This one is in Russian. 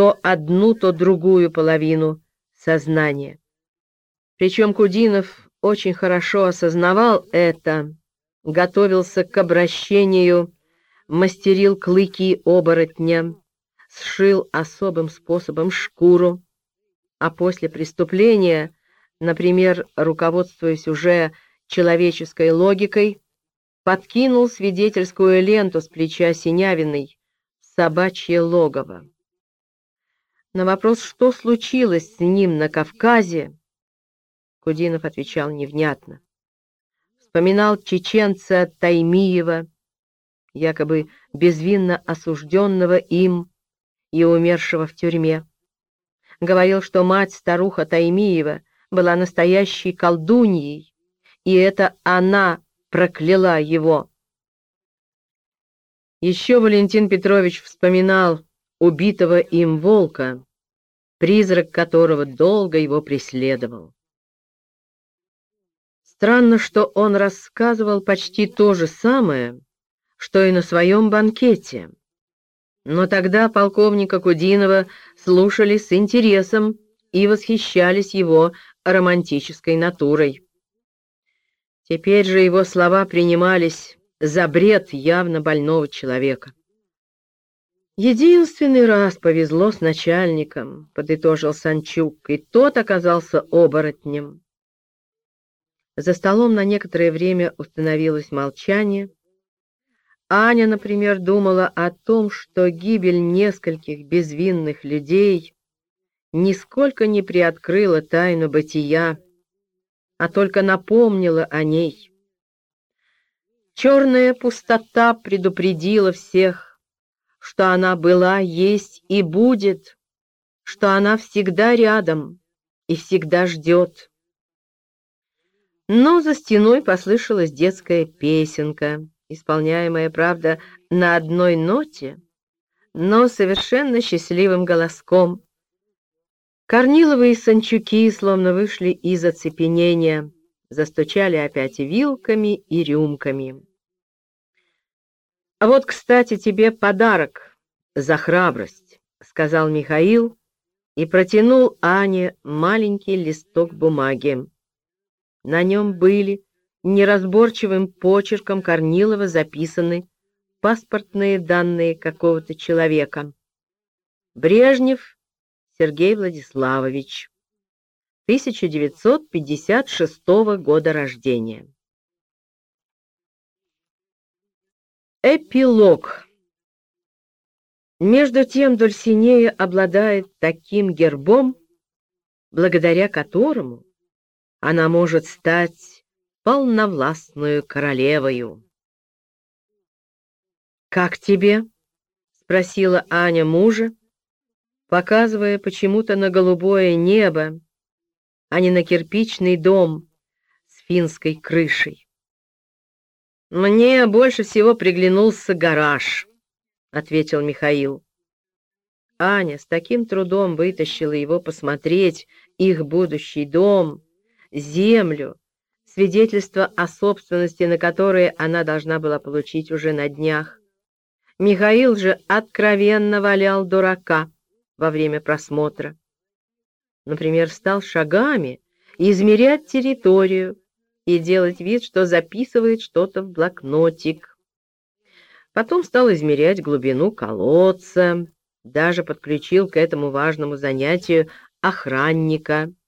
то одну, то другую половину сознания. Причем Кудинов очень хорошо осознавал это, готовился к обращению, мастерил клыки оборотня, сшил особым способом шкуру, а после преступления, например, руководствуясь уже человеческой логикой, подкинул свидетельскую ленту с плеча Синявиной собачье логово. На вопрос, что случилось с ним на Кавказе, Кудинов отвечал невнятно. Вспоминал чеченца Таймиева, якобы безвинно осужденного им и умершего в тюрьме. Говорил, что мать-старуха Таймиева была настоящей колдуньей, и это она прокляла его. Еще Валентин Петрович вспоминал убитого им волка, призрак которого долго его преследовал. Странно, что он рассказывал почти то же самое, что и на своем банкете. Но тогда полковника Кудинова слушали с интересом и восхищались его романтической натурой. Теперь же его слова принимались за бред явно больного человека. «Единственный раз повезло с начальником», — подытожил Санчук, — «и тот оказался оборотнем». За столом на некоторое время установилось молчание. Аня, например, думала о том, что гибель нескольких безвинных людей нисколько не приоткрыла тайну бытия, а только напомнила о ней. Черная пустота предупредила всех, что она была, есть и будет, что она всегда рядом и всегда ждет. Но за стеной послышалась детская песенка, исполняемая, правда, на одной ноте, но совершенно счастливым голоском. Корниловые санчуки словно вышли из оцепенения, застучали опять вилками и рюмками. «А вот, кстати, тебе подарок за храбрость», — сказал Михаил и протянул Ане маленький листок бумаги. На нем были неразборчивым почерком Корнилова записаны паспортные данные какого-то человека. Брежнев Сергей Владиславович, 1956 года рождения. Эпилог. Между тем Дульсинея обладает таким гербом, благодаря которому она может стать полновластную королевою. «Как тебе?» — спросила Аня мужа, показывая почему-то на голубое небо, а не на кирпичный дом с финской крышей. «Мне больше всего приглянулся гараж», — ответил Михаил. Аня с таким трудом вытащила его посмотреть их будущий дом, землю, свидетельство о собственности, на которое она должна была получить уже на днях. Михаил же откровенно валял дурака во время просмотра. Например, стал шагами измерять территорию и делать вид, что записывает что-то в блокнотик. Потом стал измерять глубину колодца, даже подключил к этому важному занятию охранника —